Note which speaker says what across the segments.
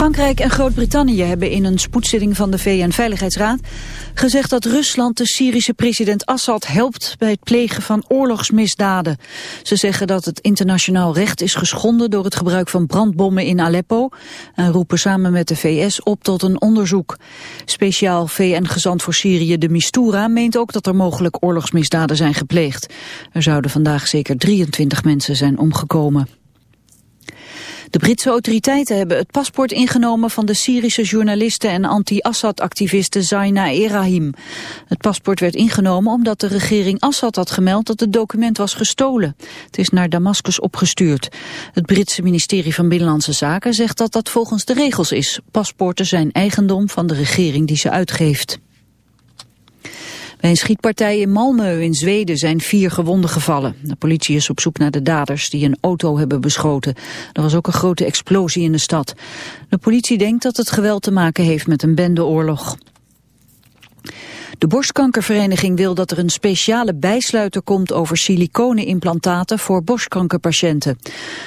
Speaker 1: Frankrijk en Groot-Brittannië hebben in een spoedzitting van de VN-veiligheidsraad gezegd dat Rusland de Syrische president Assad helpt bij het plegen van oorlogsmisdaden. Ze zeggen dat het internationaal recht is geschonden door het gebruik van brandbommen in Aleppo en roepen samen met de VS op tot een onderzoek. Speciaal VN-gezant voor Syrië de Mistura meent ook dat er mogelijk oorlogsmisdaden zijn gepleegd. Er zouden vandaag zeker 23 mensen zijn omgekomen. De Britse autoriteiten hebben het paspoort ingenomen van de Syrische journaliste en anti-Assad-activiste Zaina Erahim. Het paspoort werd ingenomen omdat de regering Assad had gemeld dat het document was gestolen. Het is naar Damascus opgestuurd. Het Britse ministerie van Binnenlandse Zaken zegt dat dat volgens de regels is. Paspoorten zijn eigendom van de regering die ze uitgeeft. Bij een schietpartij in Malmö in Zweden zijn vier gewonden gevallen. De politie is op zoek naar de daders die een auto hebben beschoten. Er was ook een grote explosie in de stad. De politie denkt dat het geweld te maken heeft met een bendeoorlog. De borstkankervereniging wil dat er een speciale bijsluiter komt over siliconenimplantaten voor borstkankerpatiënten.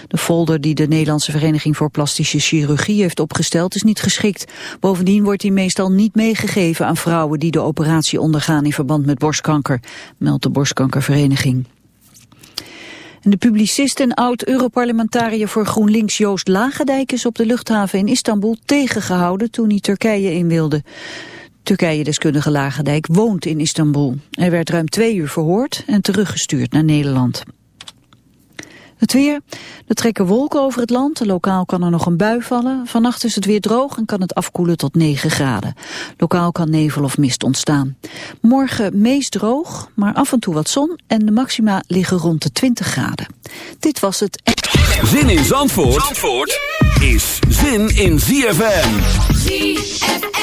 Speaker 1: De folder die de Nederlandse Vereniging voor Plastische Chirurgie heeft opgesteld is niet geschikt. Bovendien wordt die meestal niet meegegeven aan vrouwen die de operatie ondergaan in verband met borstkanker, meldt de borstkankervereniging. de publicist en oud-Europarlementariër voor GroenLinks Joost Lagendijk is op de luchthaven in Istanbul tegengehouden toen hij Turkije in wilde. Turkije-deskundige Lagendijk woont in Istanbul. Hij werd ruim twee uur verhoord en teruggestuurd naar Nederland. Het weer. Er trekken wolken over het land. Lokaal kan er nog een bui vallen. Vannacht is het weer droog en kan het afkoelen tot 9 graden. Lokaal kan nevel of mist ontstaan. Morgen meest droog, maar af en toe wat zon. En de maxima liggen rond de 20 graden. Dit was het...
Speaker 2: Zin in Zandvoort, Zandvoort is zin in ZFM.
Speaker 3: ZFM.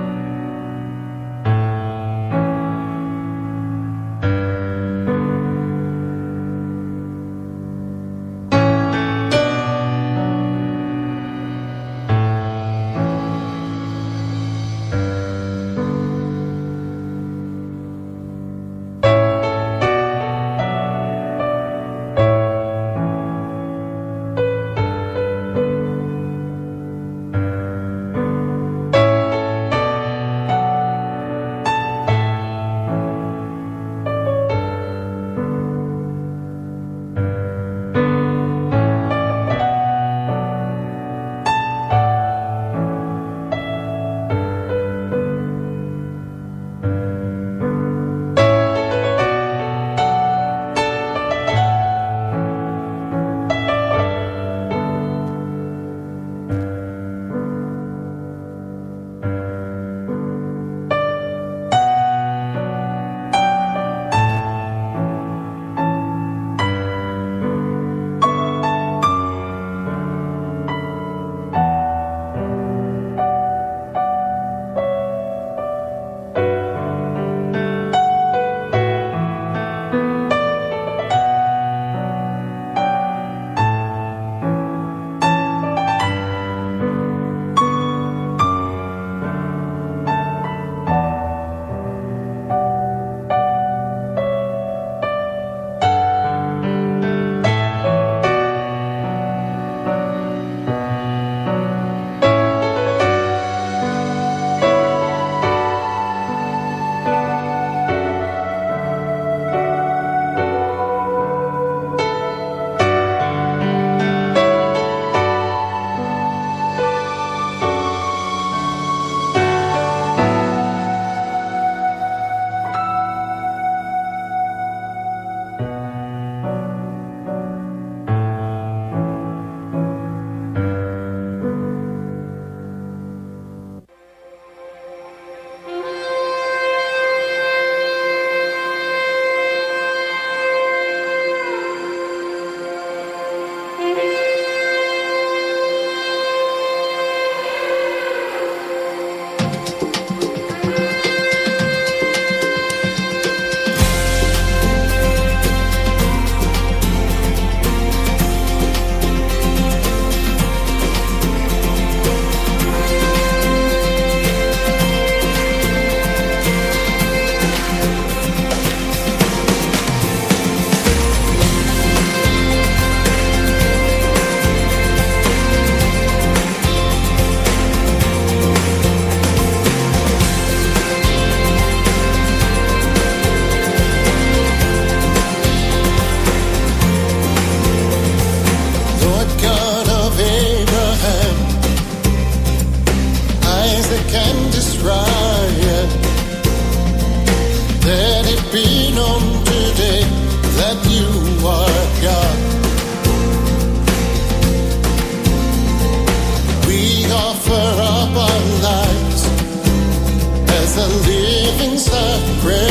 Speaker 4: the living sacrifice.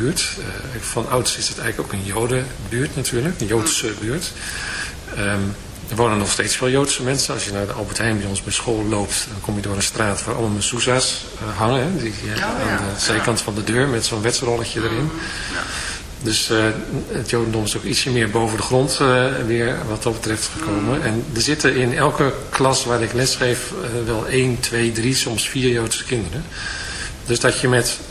Speaker 5: buurt. Eh, van ouds is het eigenlijk ook een jodenbuurt natuurlijk, een Joodse buurt. Ehm, er wonen nog steeds veel Joodse mensen. Als je naar de Albert Heijn bij ons bij school loopt, dan kom je door een straat waar allemaal mezuzah's eh, hangen. Hè, die, eh,
Speaker 6: ja.
Speaker 5: aan de zijkant van de deur met zo'n wetsrolletje erin. Dus het Jodendom is ook ietsje meer boven de grond weer wat dat betreft gekomen. En er zitten in elke klas waar ik lesgeef eh, wel één, twee, drie, soms vier Joodse kinderen. Dus dat je met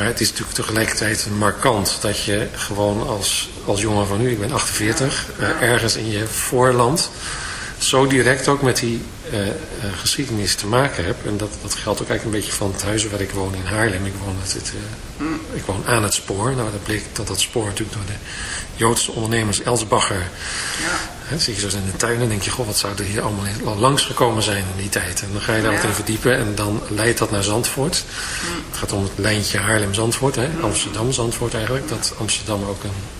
Speaker 5: Maar het is natuurlijk tegelijkertijd markant dat je gewoon als, als jongen van nu, ik ben 48, ja. uh, ergens in je voorland zo direct ook met die uh, uh, geschiedenis te maken heb. En dat, dat geldt ook eigenlijk een beetje van het huis waar ik woon in Haarlem. Ik woon, het, het, uh, mm. ik woon aan het spoor. Nou, dat bleek dat dat spoor natuurlijk door de Joodse ondernemers Elsbacher... Ja. Hè, zit je zo in de tuin en denk je, goh, wat zou er hier allemaal al langs gekomen zijn in die tijd. En dan ga je daar ja. wat in verdiepen en dan leidt dat naar Zandvoort. Mm. Het gaat om het lijntje Haarlem-Zandvoort, mm. Amsterdam-Zandvoort eigenlijk. Dat Amsterdam ook een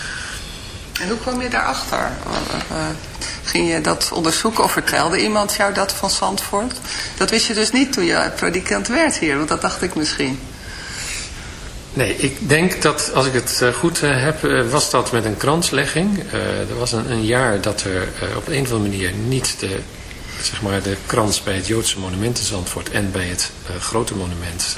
Speaker 6: En hoe kwam je daarachter? Uh, ging je dat onderzoeken of vertelde iemand jou dat van Zandvoort? Dat wist je dus niet toen je predikant werd hier, want dat dacht ik misschien.
Speaker 5: Nee, ik denk dat, als ik het goed heb, was dat met een kranslegging. er was een, een, jaar dat er op een of andere manier niet de, zeg maar, de krans bij het Joodse monument in Zandvoort en bij het grote monument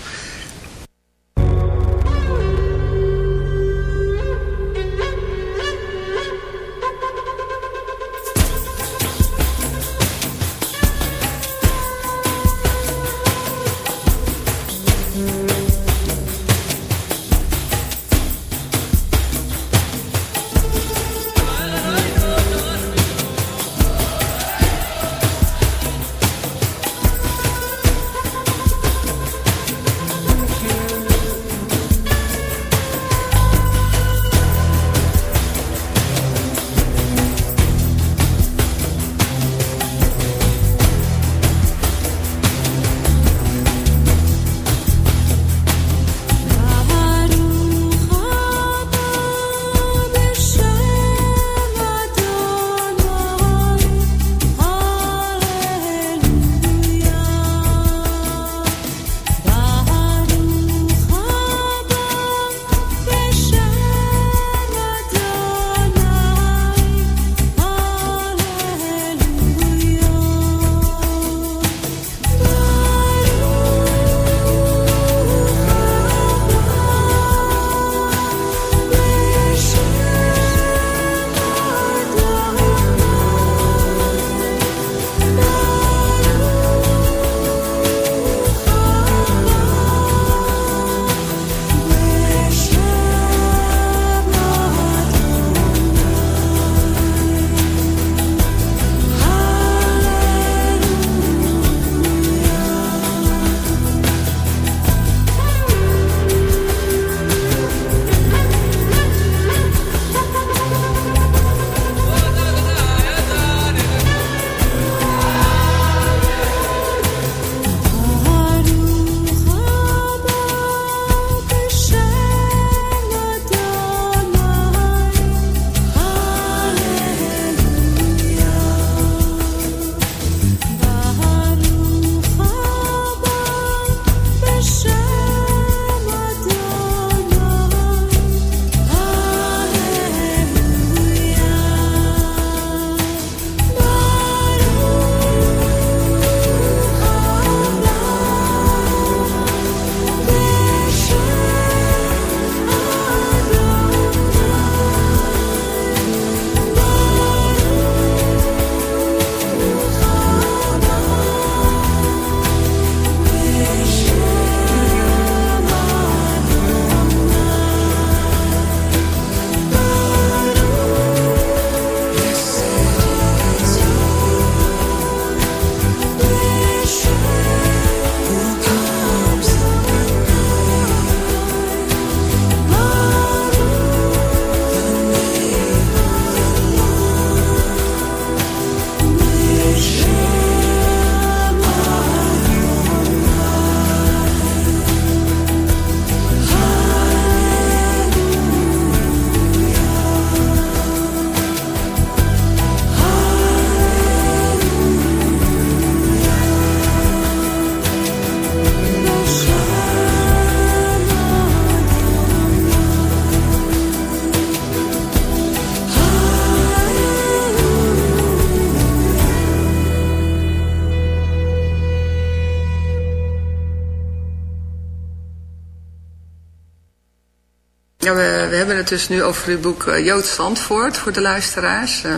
Speaker 6: Dus nu over het boek uh, Joods Zandvoort voor de luisteraars. Uh,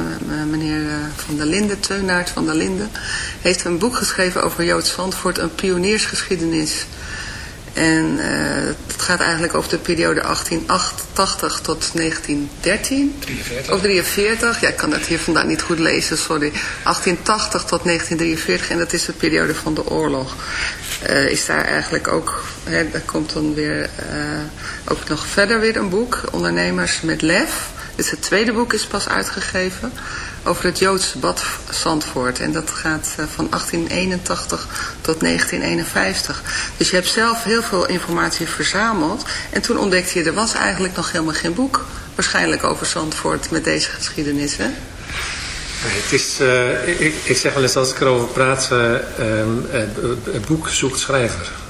Speaker 6: meneer uh, Van der Linden, Teunaert van der Linden, heeft een boek geschreven over Joods Zandvoort, een pioniersgeschiedenis. En het gaat eigenlijk over de periode 1888 tot 1913.
Speaker 5: 43.
Speaker 6: Of 43, ja ik kan dat hier vandaan niet goed lezen, sorry. 1880 tot 1943 en dat is de periode van de oorlog. Uh, is daar eigenlijk ook, hè, er komt dan weer uh, ook nog verder weer een boek, Ondernemers met Lef. Dus het tweede boek is pas uitgegeven over het Joodse bad Zandvoort. En dat gaat uh, van 1881 tot 1951. Dus je hebt zelf heel veel informatie verzameld. En toen ontdekte je, er was eigenlijk nog helemaal geen boek. Waarschijnlijk over Zandvoort met deze geschiedenis, hè?
Speaker 5: Het is, uh, ik, ik, zeg wel eens als ik erover praat, uh, het boek zoekt schrijver.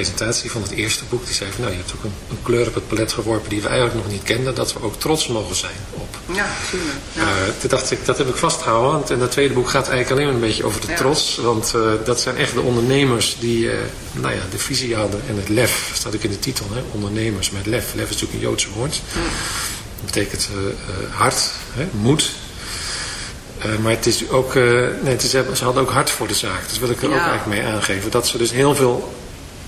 Speaker 5: presentatie van het eerste boek. Die zei van nou je hebt ook een, een kleur op het palet geworpen die we eigenlijk nog niet kenden. Dat we ook trots mogen zijn op.
Speaker 6: Ja, tuurlijk. Ja.
Speaker 5: Uh, toen dacht ik, dat heb ik vastgehouden. Want en dat tweede boek gaat eigenlijk alleen maar een beetje over de
Speaker 6: Ja.
Speaker 5: trots. Want uh, dat zijn echt de ondernemers die uh, nou ja, de visie hadden. En het lef, staat ook in de titel. Hè? Ondernemers met lef. Lef is natuurlijk een Joodse woord. Dat betekent hart, hè? moed. maar het is ook, nee, het is, ze hadden ook hart voor de zaak. Dat wil ik er
Speaker 6: Ja.
Speaker 5: ook eigenlijk mee aangeven. Dat ze dus heel veel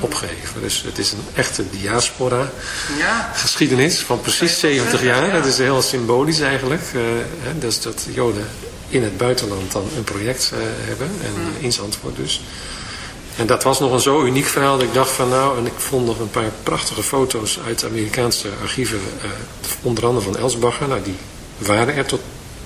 Speaker 5: Opgegeven. Dus het is een echte diaspora
Speaker 6: ja.
Speaker 5: geschiedenis van precies 70 jaar. Ja. Dat is heel symbolisch eigenlijk. Uh, dus dat Joden in het buitenland dan een project uh, hebben. En uh, in Zandvoort dus. En dat was nog een zo uniek verhaal dat ik dacht van nou... en ik vond nog een paar prachtige foto's uit Amerikaanse archieven. eh, onder andere van Elsbacher. Nou, die waren er tot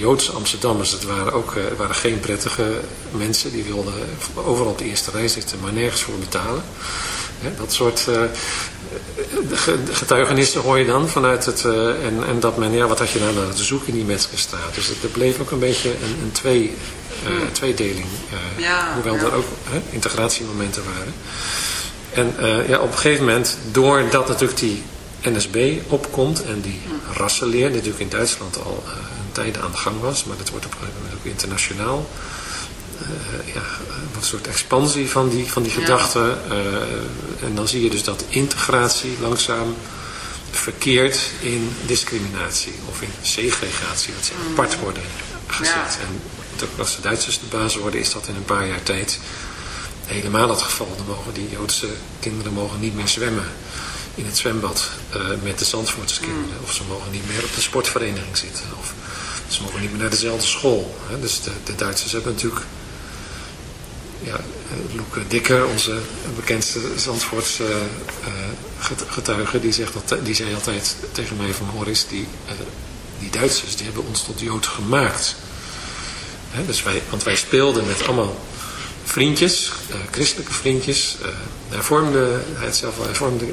Speaker 5: Joodse Amsterdammers, dat waren ook eh, waren geen prettige mensen. Die wilden overal op de eerste rij zitten, maar nergens voor betalen. Hè, dat soort eh, ge- getuigenissen hoor je dan vanuit het... eh, en, en dat men, ja, wat had je nou naar te zoeken in die Metzgerstraat? Dus het, er bleef ook een beetje een, een twee, eh, tweedeling. eh,
Speaker 6: Ja,
Speaker 5: hoewel
Speaker 6: ja.
Speaker 5: er ook hè, integratiemomenten waren. En eh, ja, op een gegeven moment, doordat natuurlijk die NSB opkomt en die rassenleer, die natuurlijk in Duitsland al eh, een tijd aan de gang was, maar dat wordt op een gegeven moment ook internationaal. eh, ja, een soort expansie van die, van die
Speaker 6: Ja.
Speaker 5: gedachten. eh, en dan zie je dus dat integratie langzaam verkeert in discriminatie of in segregatie, dat ze apart worden gezet.
Speaker 6: Ja.
Speaker 5: En ook als de Duitsers de baas worden, is dat in een paar jaar tijd helemaal het geval. Dan mogen die Joodse kinderen mogen niet meer zwemmen in het zwembad eh, met de Zandvoortse kinderen. Of ze mogen niet meer op de sportvereniging zitten. Of ze mogen niet meer naar dezelfde school. Hè. Dus de, de Duitsers hebben natuurlijk ja, Loeke Dikker, onze bekendste Zandvoortse uh, getuige, die, zegt dat, die zei altijd tegen mij van Horis, die, die Duitsers die hebben ons tot Jood gemaakt. Hè, dus wij, want wij speelden met allemaal vriendjes, christelijke vriendjes, hervormde, hij had zelf wel hervormde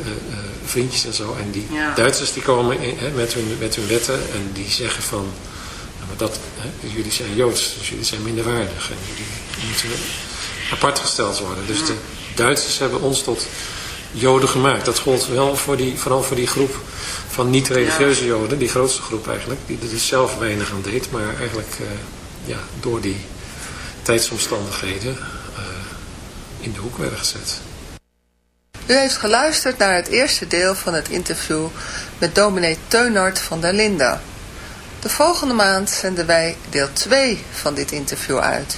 Speaker 5: vriendjes en zo. En die
Speaker 7: Ja.
Speaker 5: Duitsers die komen in, hè, met, hun, met hun wetten en die zeggen van, nou, maar dat, hè, jullie zijn Joods, dus jullie zijn minderwaardig en jullie moeten apart gesteld worden. Dus de Duitsers hebben ons tot Joden gemaakt. Dat gold wel voor die, vooral voor die groep van niet-religieuze Joden, die grootste groep eigenlijk, die er dus zelf weinig aan deed, maar eigenlijk eh, ja, door die tijdsomstandigheden eh, in de hoek werden gezet.
Speaker 7: U heeft geluisterd naar het eerste deel van het interview met dominee Teunart van der Linden. De volgende maand zenden wij deel 2 van dit interview uit.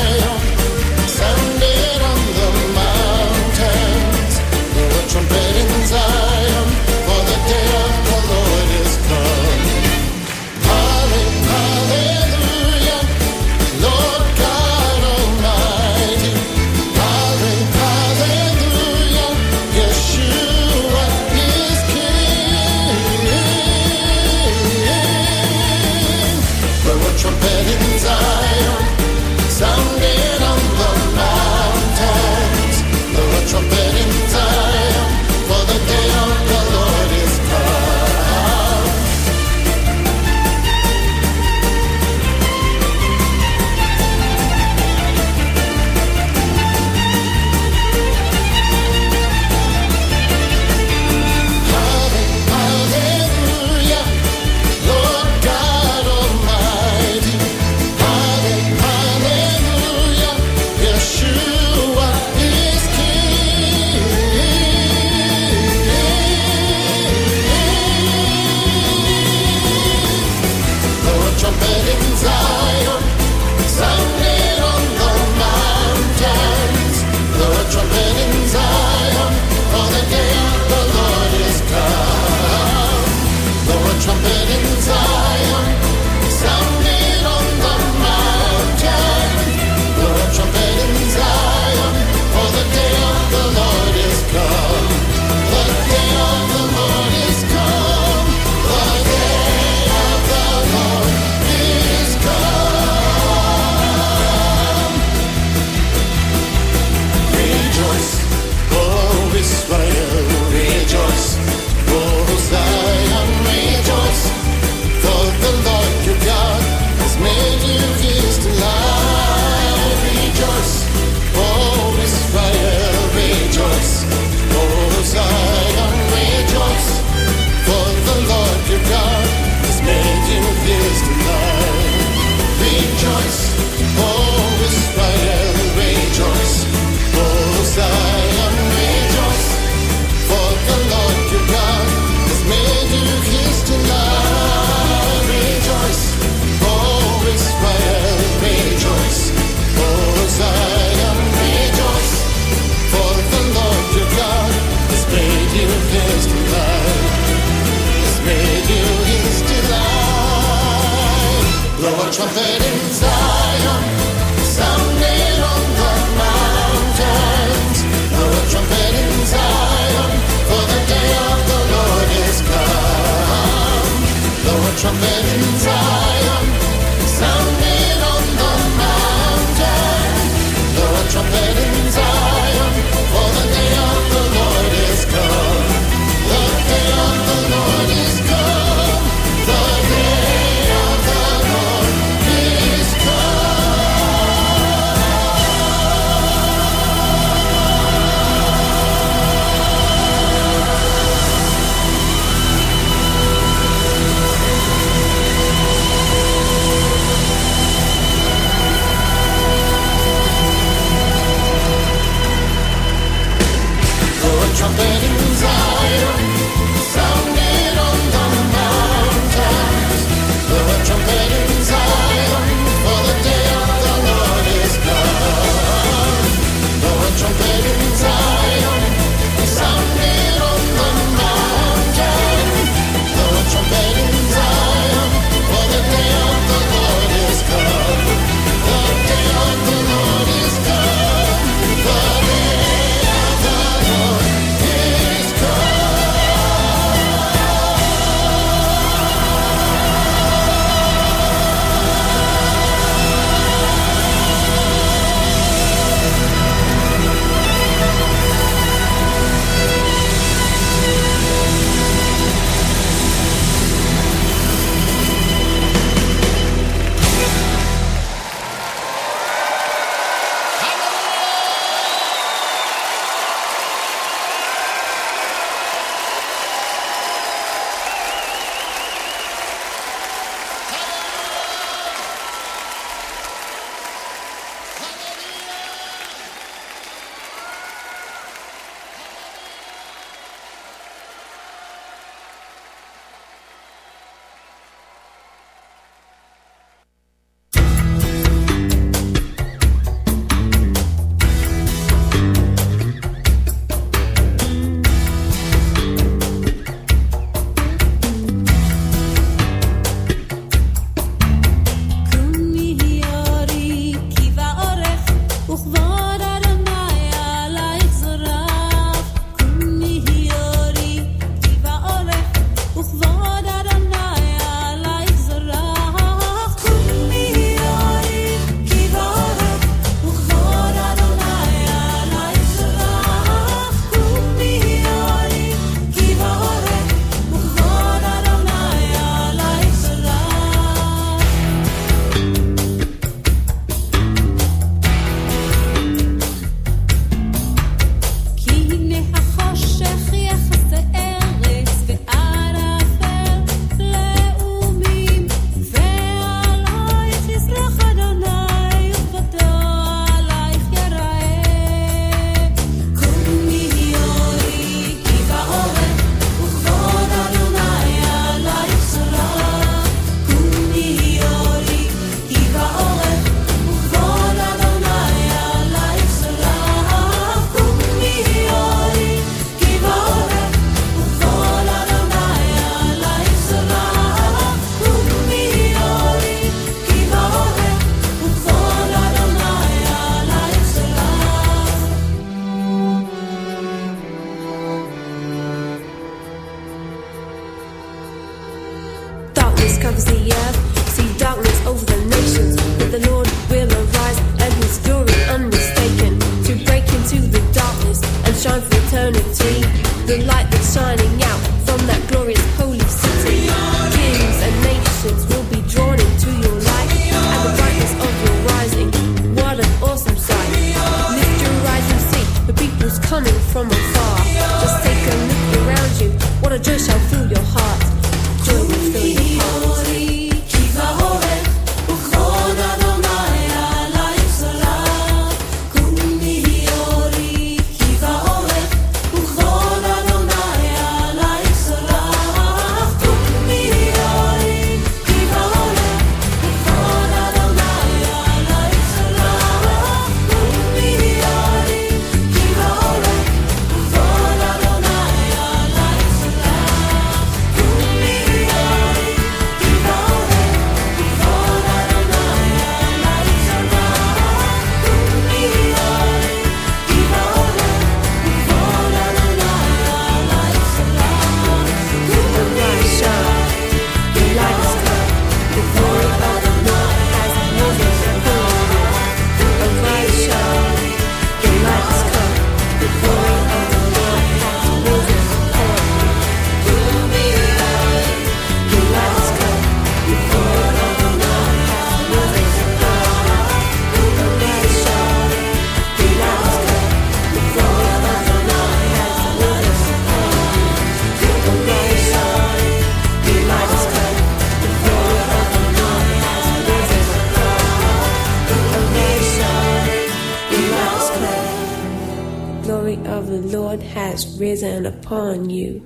Speaker 7: and upon you.